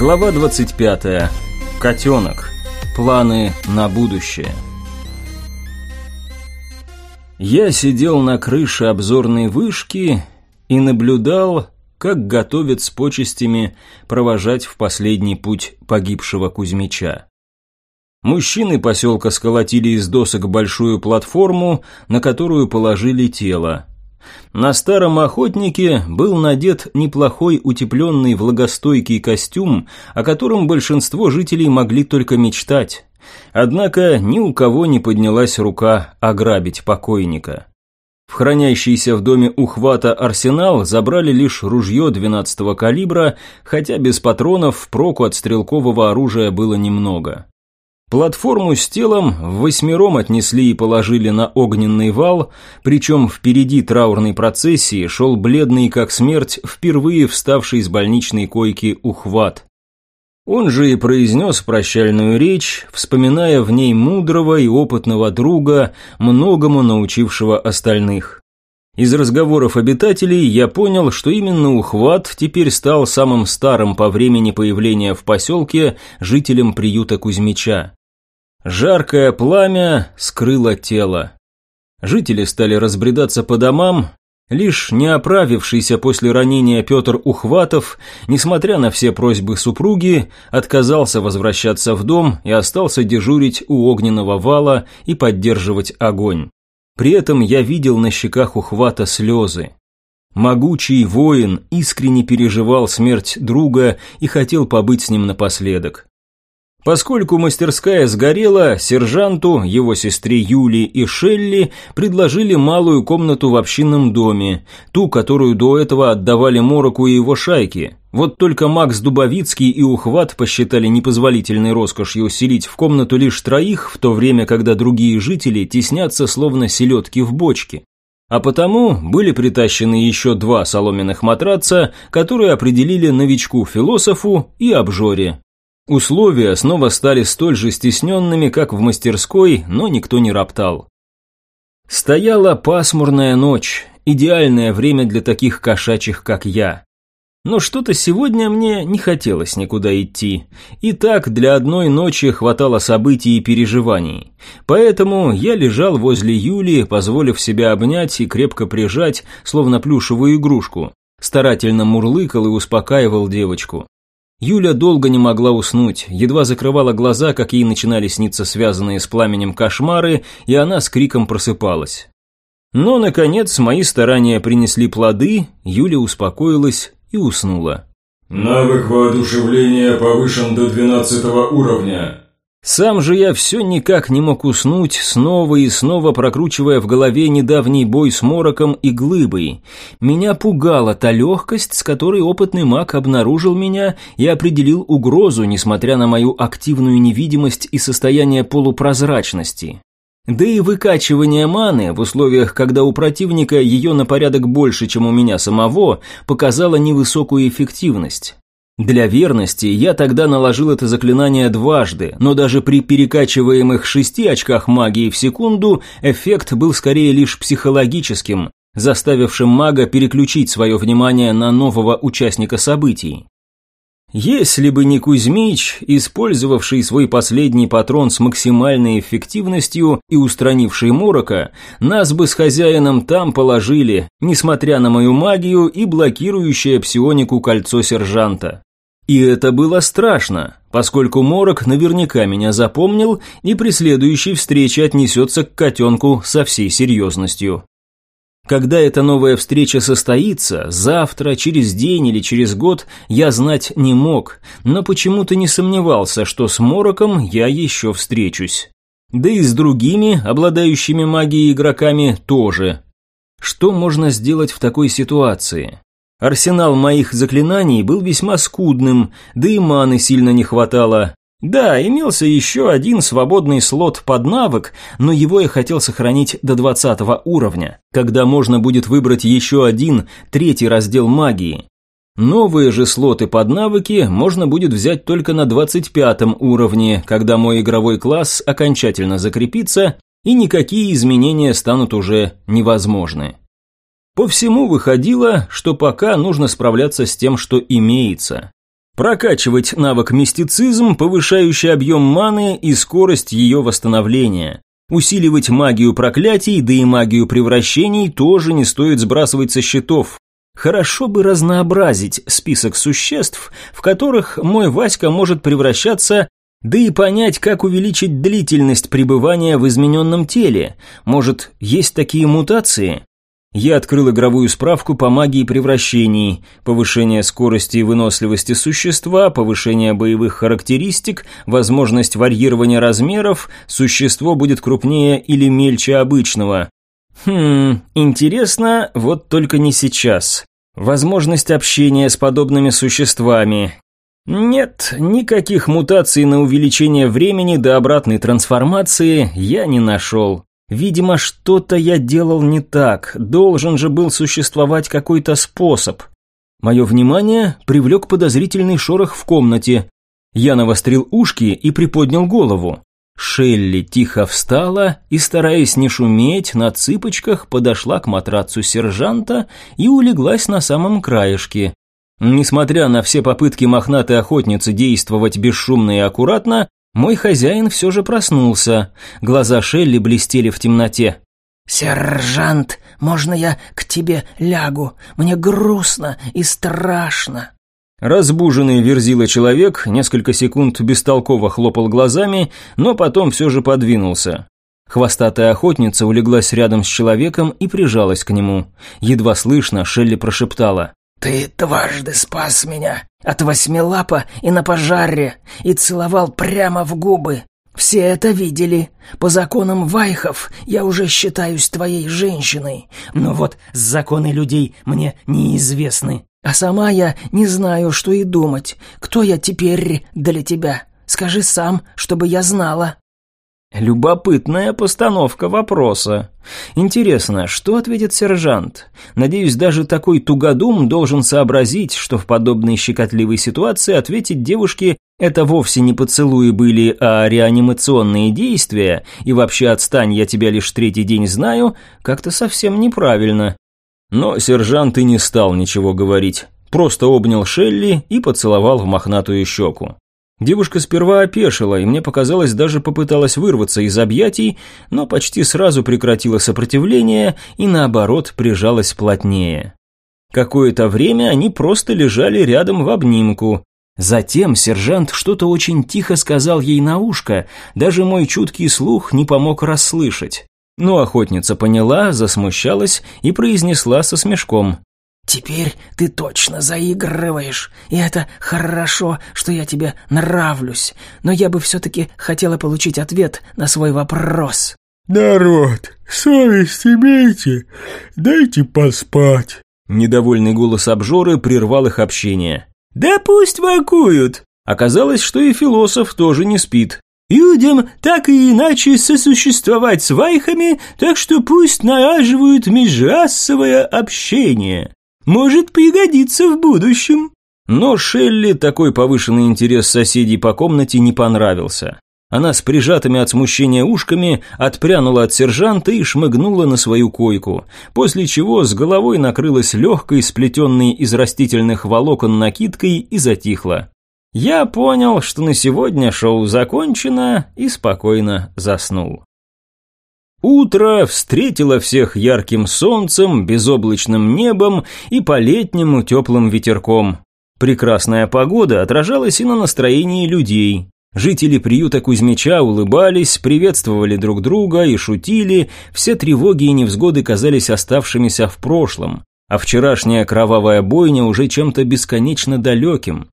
Глава 25. Котенок. Планы на будущее. Я сидел на крыше обзорной вышки и наблюдал, как готовят с почестями провожать в последний путь погибшего Кузьмича. Мужчины поселка сколотили из досок большую платформу, на которую положили тело. На старом охотнике был надет неплохой утепленный влагостойкий костюм, о котором большинство жителей могли только мечтать. Однако ни у кого не поднялась рука ограбить покойника. В хранящийся в доме ухвата арсенал забрали лишь ружье 12-го калибра, хотя без патронов проку от стрелкового оружия было немного. Платформу с телом восьмером отнесли и положили на огненный вал, причем впереди траурной процессии шел бледный как смерть, впервые вставший с больничной койки ухват. Он же и произнес прощальную речь, вспоминая в ней мудрого и опытного друга, многому научившего остальных. Из разговоров обитателей я понял, что именно Ухват теперь стал самым старым по времени появления в поселке жителем приюта Кузьмича. Жаркое пламя скрыло тело. Жители стали разбредаться по домам, лишь не оправившийся после ранения Петр Ухватов, несмотря на все просьбы супруги, отказался возвращаться в дом и остался дежурить у огненного вала и поддерживать огонь. При этом я видел на щеках Ухвата слезы. Могучий воин искренне переживал смерть друга и хотел побыть с ним напоследок. Поскольку мастерская сгорела, сержанту, его сестре Юли и Шелли предложили малую комнату в общинном доме, ту, которую до этого отдавали Мороку и его шайке. Вот только Макс Дубовицкий и Ухват посчитали непозволительной роскошью селить в комнату лишь троих, в то время, когда другие жители теснятся словно селедки в бочке. А потому были притащены еще два соломенных матраца, которые определили новичку-философу и обжоре. Условия снова стали столь же стесненными, как в мастерской, но никто не роптал. Стояла пасмурная ночь, идеальное время для таких кошачьих, как я. Но что-то сегодня мне не хотелось никуда идти. И так для одной ночи хватало событий и переживаний. Поэтому я лежал возле Юли, позволив себя обнять и крепко прижать, словно плюшевую игрушку. Старательно мурлыкал и успокаивал девочку. Юля долго не могла уснуть, едва закрывала глаза, как ей начинали сниться связанные с пламенем кошмары, и она с криком просыпалась. Но, наконец, мои старания принесли плоды, Юля успокоилась и уснула. «Навык воодушевления повышен до двенадцатого уровня. Сам же я все никак не мог уснуть, снова и снова прокручивая в голове недавний бой с Мороком и Глыбой. Меня пугала та легкость, с которой опытный маг обнаружил меня и определил угрозу, несмотря на мою активную невидимость и состояние полупрозрачности. Да и выкачивание маны в условиях, когда у противника ее на порядок больше, чем у меня самого, показало невысокую эффективность. Для верности я тогда наложил это заклинание дважды, но даже при перекачиваемых шести очках магии в секунду эффект был скорее лишь психологическим, заставившим мага переключить свое внимание на нового участника событий. Если бы не Кузьмич, использовавший свой последний патрон с максимальной эффективностью и устранивший Морока, нас бы с хозяином там положили, несмотря на мою магию и блокирующее псионику кольцо сержанта. И это было страшно, поскольку Морок наверняка меня запомнил и при следующей встрече отнесется к котенку со всей серьезностью. Когда эта новая встреча состоится, завтра, через день или через год, я знать не мог, но почему-то не сомневался, что с Мороком я еще встречусь. Да и с другими, обладающими магией игроками, тоже. Что можно сделать в такой ситуации? Арсенал моих заклинаний был весьма скудным, да и маны сильно не хватало. Да, имелся еще один свободный слот под навык, но его я хотел сохранить до 20 уровня, когда можно будет выбрать еще один, третий раздел магии. Новые же слоты под навыки можно будет взять только на 25 уровне, когда мой игровой класс окончательно закрепится и никакие изменения станут уже невозможны. По всему выходило, что пока нужно справляться с тем, что имеется. Прокачивать навык мистицизм, повышающий объем маны и скорость ее восстановления. Усиливать магию проклятий, да и магию превращений тоже не стоит сбрасывать со счетов. Хорошо бы разнообразить список существ, в которых мой Васька может превращаться, да и понять, как увеличить длительность пребывания в измененном теле. Может, есть такие мутации? Я открыл игровую справку по магии превращений, повышение скорости и выносливости существа, повышение боевых характеристик, возможность варьирования размеров, существо будет крупнее или мельче обычного. Хм, интересно, вот только не сейчас. Возможность общения с подобными существами. Нет, никаких мутаций на увеличение времени до обратной трансформации я не нашел. Видимо, что-то я делал не так, должен же был существовать какой-то способ. Мое внимание привлек подозрительный шорох в комнате. Я навострил ушки и приподнял голову. Шелли тихо встала и, стараясь не шуметь, на цыпочках подошла к матрацу сержанта и улеглась на самом краешке. Несмотря на все попытки мохнатой охотницы действовать бесшумно и аккуратно, мой хозяин все же проснулся. Глаза Шелли блестели в темноте. «Сержант, можно я к тебе лягу? Мне грустно и страшно». Разбуженный верзила человек несколько секунд бестолково хлопал глазами, но потом все же подвинулся. Хвостатая охотница улеглась рядом с человеком и прижалась к нему. Едва слышно, Шелли прошептала. «Ты дважды спас меня от восьмилапа и на пожаре, и целовал прямо в губы. Все это видели. По законам вайхов я уже считаюсь твоей женщиной, но вот законы людей мне неизвестны. А сама я не знаю, что и думать. Кто я теперь для тебя? Скажи сам, чтобы я знала». Любопытная постановка вопроса. Интересно, что ответит сержант? Надеюсь, даже такой тугодум должен сообразить, что в подобной щекотливой ситуации ответить девушке это вовсе не поцелуи были, а реанимационные действия, и вообще отстань, я тебя лишь третий день знаю, как-то совсем неправильно. Но сержант и не стал ничего говорить, просто обнял Шелли и поцеловал в мохнатую щеку. Девушка сперва опешила, и мне показалось, даже попыталась вырваться из объятий, но почти сразу прекратила сопротивление и, наоборот, прижалась плотнее. Какое-то время они просто лежали рядом в обнимку. Затем сержант что-то очень тихо сказал ей на ушко, даже мой чуткий слух не помог расслышать. Но охотница поняла, засмущалась и произнесла со смешком. «Теперь ты точно заигрываешь, и это хорошо, что я тебе нравлюсь, но я бы все-таки хотела получить ответ на свой вопрос». «Народ, совесть имейте, дайте поспать». Недовольный голос обжоры прервал их общение. «Да пусть воркуют!» Оказалось, что и философ тоже не спит. Людям так и иначе сосуществовать с вайхами, так что пусть налаживают межрасовое общение. Может пригодиться в будущем». Но Шелли такой повышенный интерес соседей по комнате не понравился. Она с прижатыми от смущения ушками отпрянула от сержанта и шмыгнула на свою койку, после чего с головой накрылась легкой, сплетенной из растительных волокон накидкой и затихла. Я понял, что на сегодня шоу закончено и спокойно заснул. Утро встретило всех ярким солнцем, безоблачным небом и по-летнему теплым ветерком. Прекрасная погода отражалась и на настроении людей. Жители приюта Кузьмича улыбались, приветствовали друг друга и шутили, все тревоги и невзгоды казались оставшимися в прошлом, а вчерашняя кровавая бойня уже чем-то бесконечно далеким.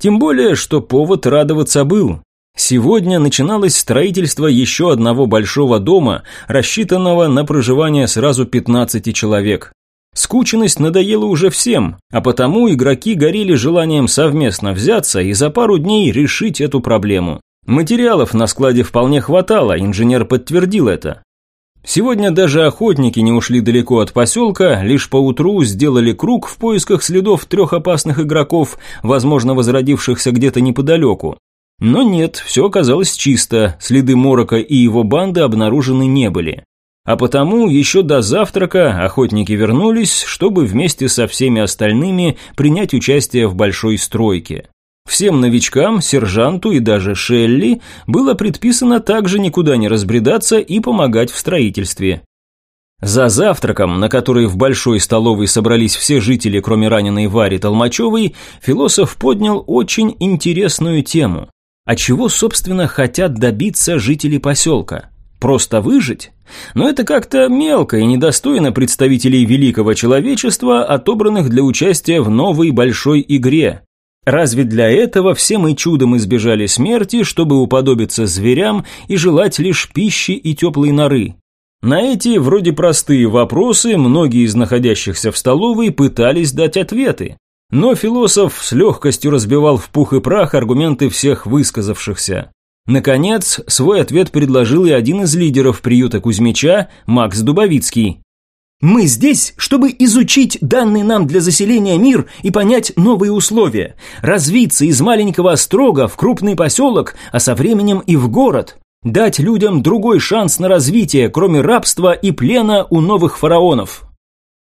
Тем более, что повод радоваться был. Сегодня начиналось строительство еще одного большого дома, рассчитанного на проживание сразу 15 человек. Скученность надоела уже всем, а потому игроки горели желанием совместно взяться и за пару дней решить эту проблему. Материалов на складе вполне хватало, инженер подтвердил это. Сегодня даже охотники не ушли далеко от поселка, лишь поутру сделали круг в поисках следов трех опасных игроков, возможно, возродившихся где-то неподалеку. Но нет, все оказалось чисто, следы Морока и его банды обнаружены не были. А потому еще до завтрака охотники вернулись, чтобы вместе со всеми остальными принять участие в большой стройке. Всем новичкам, сержанту и даже Шелли было предписано также никуда не разбредаться и помогать в строительстве. За завтраком, на который в большой столовой собрались все жители, кроме раненой Вари Толмачевой, философ поднял очень интересную тему. А чего, собственно, хотят добиться жители поселка? Просто выжить? Но это как-то мелко и недостойно представителей великого человечества, отобранных для участия в новой большой игре. Разве для этого все мы чудом избежали смерти, чтобы уподобиться зверям и желать лишь пищи и теплой норы? На эти вроде простые вопросы многие из находящихся в столовой пытались дать ответы. Но философ с легкостью разбивал в пух и прах аргументы всех высказавшихся. Наконец, свой ответ предложил и один из лидеров приюта Кузьмича, Макс Дубовицкий. Мы здесь, чтобы изучить данный нам для заселения мир и понять новые условия, развиться из маленького острога в крупный поселок, а со временем и в город. Дать людям другой шанс на развитие, кроме рабства и плена у новых фараонов.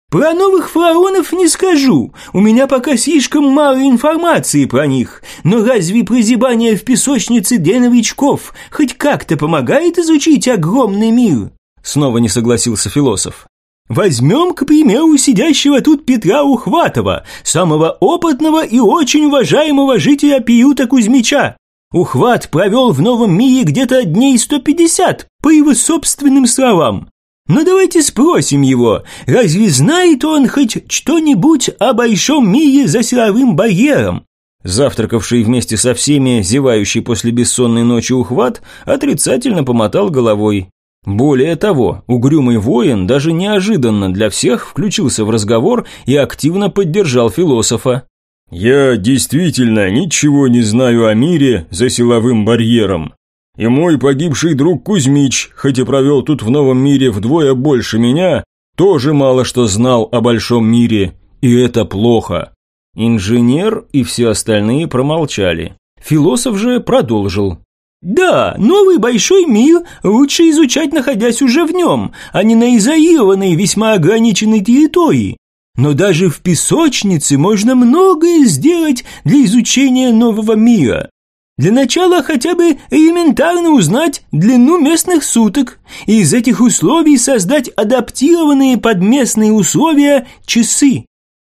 Про новых фараонов не скажу, у меня пока слишком мало информации про них, но разве прозябание в песочнице для новичков хоть как-то помогает изучить огромный мир? Снова не согласился философ. Возьмем, к примеру, сидящего тут Петра Ухватова, самого опытного и очень уважаемого жителя приюта Кузьмича. Ухват провел в новом мире где-то дней 150, по его собственным словам. Но давайте спросим его, разве знает он хоть что-нибудь о большом мире за силовым барьером? Завтракавший вместе со всеми, зевающий после бессонной ночи ухват, отрицательно помотал головой. Более того, угрюмый воин даже неожиданно для всех включился в разговор и активно поддержал философа. «Я действительно ничего не знаю о мире за силовым барьером. И мой погибший друг Кузьмич, хоть и провел тут в новом мире вдвое больше меня, тоже мало что знал о большом мире, и это плохо». Инженер и все остальные промолчали. Философ же продолжил. Да, новый большой мир лучше изучать, находясь уже в нем, а не на изолированной, весьма ограниченной территории. Но даже в песочнице можно многое сделать для изучения нового мира. Для начала хотя бы элементарно узнать длину местных суток и из этих условий создать адаптированные под местные условия часы.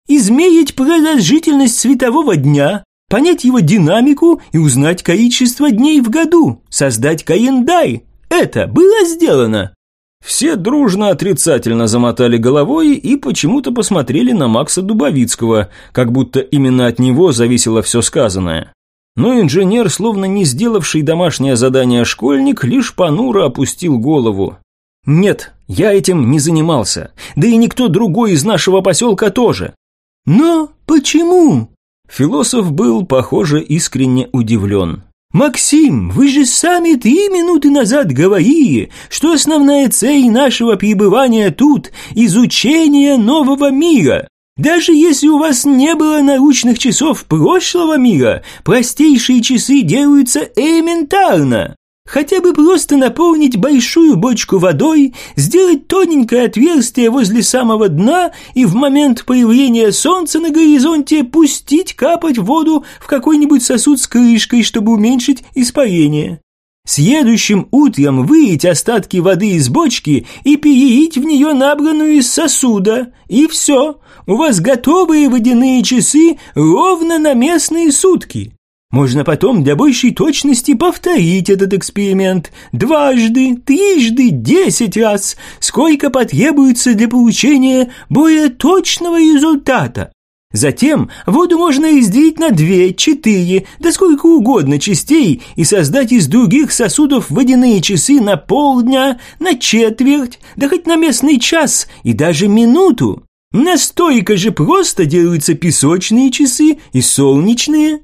Измерить продолжительность светового дня, понять его динамику и узнать количество дней в году, создать календарь. Это было сделано. Все дружно отрицательно замотали головой и почему-то посмотрели на Макса Дубовицкого, как будто именно от него зависело все сказанное. Но инженер, словно не сделавший домашнее задание школьник, лишь понуро опустил голову. «Нет, я этим не занимался, да и никто другой из нашего поселка тоже». «Но почему?» Философ был, похоже, искренне удивлен. «Максим, вы же сами три минуты назад говорили, что основная цель нашего пребывания тут – изучение нового мира. Даже если у вас не было научных часов прошлого мира, простейшие часы делаются элементарно. Хотя бы просто наполнить большую бочку водой, сделать тоненькое отверстие возле самого дна и в момент появления солнца на горизонте пустить капать воду в какой-нибудь сосуд с крышкой, чтобы уменьшить испарение. Следующим утром выить остатки воды из бочки и переить в нее набранную из сосуда. И все, у вас готовые водяные часы ровно на местные сутки. Можно потом для большей точности повторить этот эксперимент дважды, трижды, десять раз, сколько потребуется для получения более точного результата. Затем воду можно разделить на две, четыре, да сколько угодно частей и создать из других сосудов водяные часы на полдня, на четверть, да хоть на местный час и даже минуту. Настолько же просто делаются песочные часы и солнечные.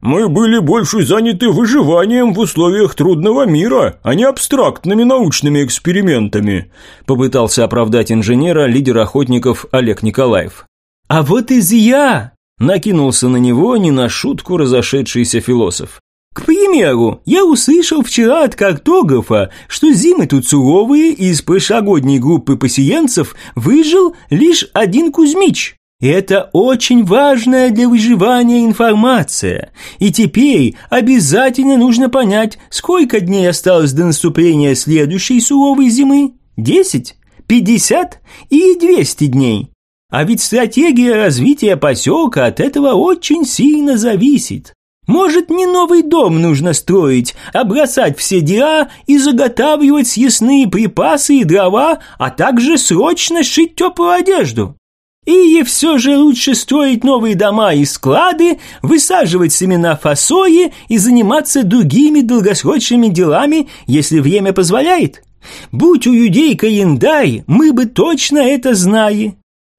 Мы были больше заняты выживанием в условиях трудного мира, а не абстрактными научными экспериментами», попытался оправдать инженера лидер охотников Олег Николаев. «А вот и я!» накинулся на него не на шутку разошедшийся философ. К примеру, я услышал вчера от картографа, что зимы тут суровые, и из прошлогодней группы поселенцев выжил лишь один Кузьмич. Это очень важная для выживания информация. И теперь обязательно нужно понять, сколько дней осталось до наступления следующей суровой зимы? Десять? Пятьдесят? И двести дней? А ведь стратегия развития поселка от этого очень сильно зависит. Может, не новый дом нужно строить, а бросать все дела и заготавливать съестные припасы и дрова, а также срочно шить теплую одежду? И все же лучше строить новые дома и склады, высаживать семена фасои и заниматься другими долгосрочными делами, если время позволяет. Будь у людей календарь, мы бы точно это знали.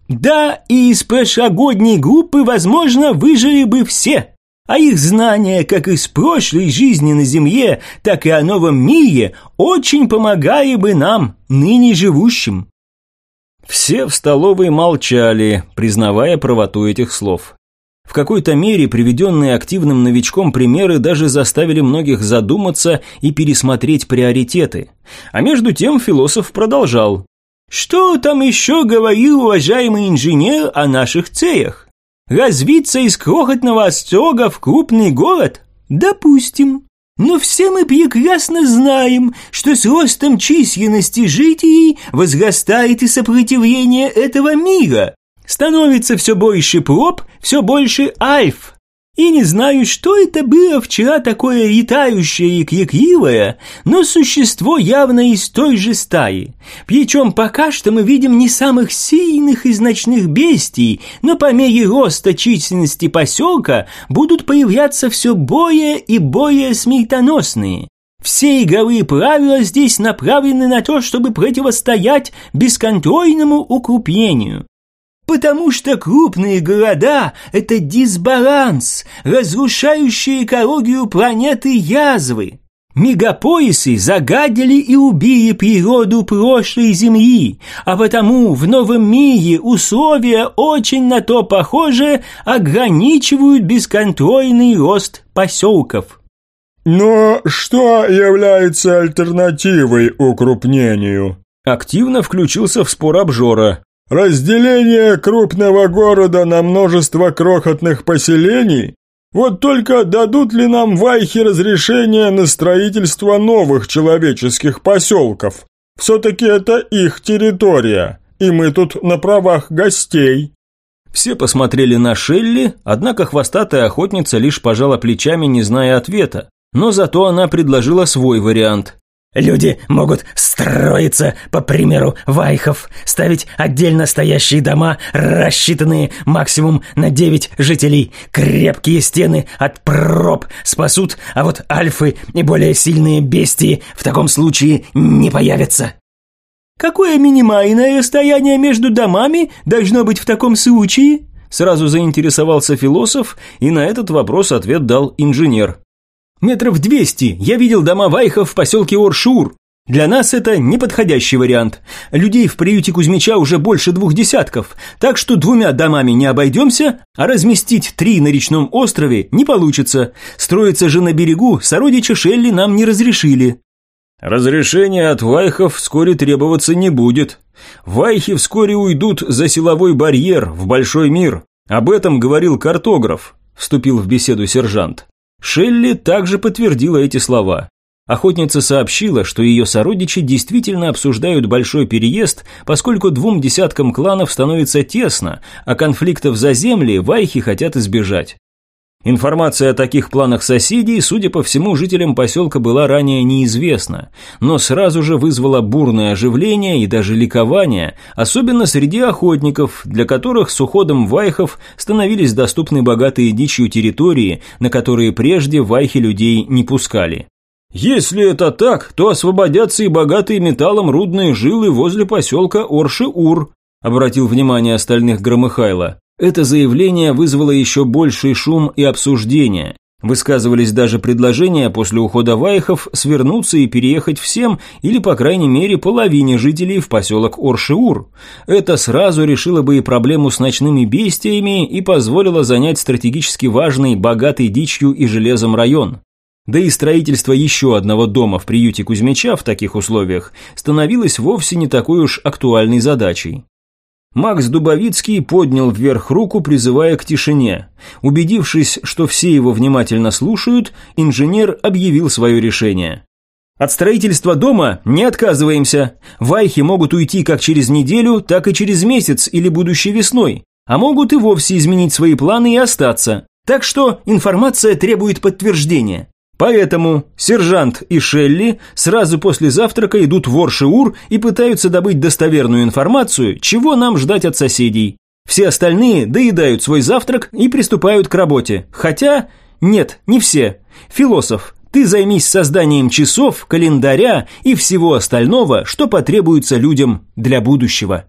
Да, и из прошлогодней группы, возможно, выжили бы все. А их знания, как из прошлой жизни на Земле, так и о новом мире, очень помогали бы нам, ныне живущим. Все в столовой молчали, признавая правоту этих слов. В какой-то мере приведенные активным новичком примеры даже заставили многих задуматься и пересмотреть приоритеты. А между тем философ продолжал. «Что там еще говорил уважаемый инженер о наших целях? Развиться из крохотного острога в крупный город? Допустим. Но все мы прекрасно знаем, что с ростом численности жителей возрастает и сопротивление этого мира. Становится все больше проб, все больше альф. И не знаю, что это было вчера такое летающее и крикливое, но существо явно из той же стаи. Причем пока что мы видим не самых сильных из ночных бестий, но по мере роста численности поселка будут появляться все более и более смертоносные. Все игровые правила здесь направлены на то, чтобы противостоять бесконтрольному укрупнению. Потому что крупные города – это дисбаланс, разрушающие экологию планеты язвы. Мегаполисы загадили и убили природу прошлой Земли, а потому в новом мире условия очень на то похожие ограничивают бесконтрольный рост поселков. Но что является альтернативой укрупнению? Активно включился в спор обжора. Разделение крупного города на множество крохотных поселений? Вот только дадут ли нам вайхи разрешение на строительство новых человеческих поселков? Все-таки это их территория, и мы тут на правах гостей. Все посмотрели на Шелли, однако хвостатая охотница лишь пожала плечами, не зная ответа. Но зато она предложила свой вариант. Люди могут строиться, по примеру вайхов, ставить отдельно стоящие дома, рассчитанные максимум на девять жителей. Крепкие стены от проб спасут, а вот альфы и более сильные бестии в таком случае не появятся. Какое минимальное расстояние между домами должно быть в таком случае? Сразу заинтересовался философ, и на этот вопрос ответ дал инженер. Метров двести. Я видел дома вайхов в поселке Оршур. Для нас это неподходящий вариант. Людей в приюте Кузьмича уже больше двух десятков, так что двумя домами не обойдемся, а разместить три на речном острове не получится. Строиться же на берегу сородича Шелли нам не разрешили. Разрешение от вайхов вскоре требоваться не будет. Вайхи вскоре уйдут за силовой барьер в большой мир. Об этом говорил картограф, вступил в беседу сержант. Шелли также подтвердила эти слова. Охотница сообщила, что ее сородичи действительно обсуждают большой переезд, поскольку двум десяткам кланов становится тесно, а конфликтов за земли вайхи хотят избежать. Информация о таких планах соседей, судя по всему, жителям поселка была ранее неизвестна, но сразу же вызвала бурное оживление и даже ликование, особенно среди охотников, для которых с уходом вайхов становились доступны богатые дичью территории, на которые прежде вайхи людей не пускали. «Если это так, то освободятся и богатые металлом рудные жилы возле поселка Орши-Ур», обратил внимание остальных Громыхайло. Это заявление вызвало еще больший шум и обсуждение. Высказывались даже предложения после ухода Вайхов свернуться и переехать всем или, по крайней мере, половине жителей в поселок Оршиур. Это сразу решило бы и проблему с ночными бестиями и позволило занять стратегически важный, богатый дичью и железом район. Да и строительство еще одного дома в приюте Кузьмича в таких условиях становилось вовсе не такой уж актуальной задачей. Макс Дубовицкий поднял вверх руку, призывая к тишине. Убедившись, что все его внимательно слушают, инженер объявил свое решение. От строительства дома не отказываемся. Вайхи могут уйти как через неделю, так и через месяц или будущей весной, а могут и вовсе изменить свои планы и остаться. Так что информация требует подтверждения. Поэтому сержант и Шелли сразу после завтрака идут в Оршиур и пытаются добыть достоверную информацию, чего нам ждать от соседей. Все остальные доедают свой завтрак и приступают к работе. Хотя, нет, не все. Философ, ты займись созданием часов, календаря и всего остального, что потребуется людям для будущего.